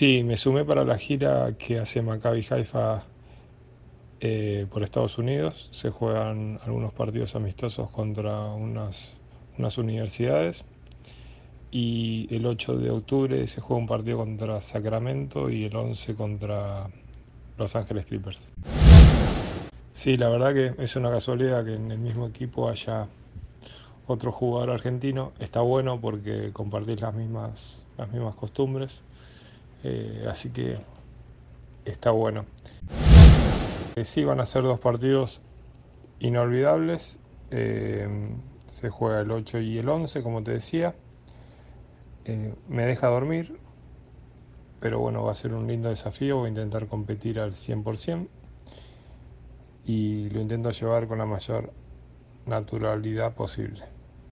Sí, me sumé para la gira que hace Maccabi Haifa eh, por Estados Unidos. Se juegan algunos partidos amistosos contra unas, unas universidades. Y el 8 de octubre se juega un partido contra Sacramento y el 11 contra Los Ángeles Clippers. Sí, la verdad que es una casualidad que en el mismo equipo haya otro jugador argentino. Está bueno porque compartís las mismas, las mismas costumbres. Eh, así que está bueno. Eh, sí, van a ser dos partidos inolvidables. Eh, se juega el 8 y el 11, como te decía. me deja dormir, pero bueno, va a ser un lindo desafío. Voy a intentar competir al 100% y lo intento llevar con la mayor naturalidad posible.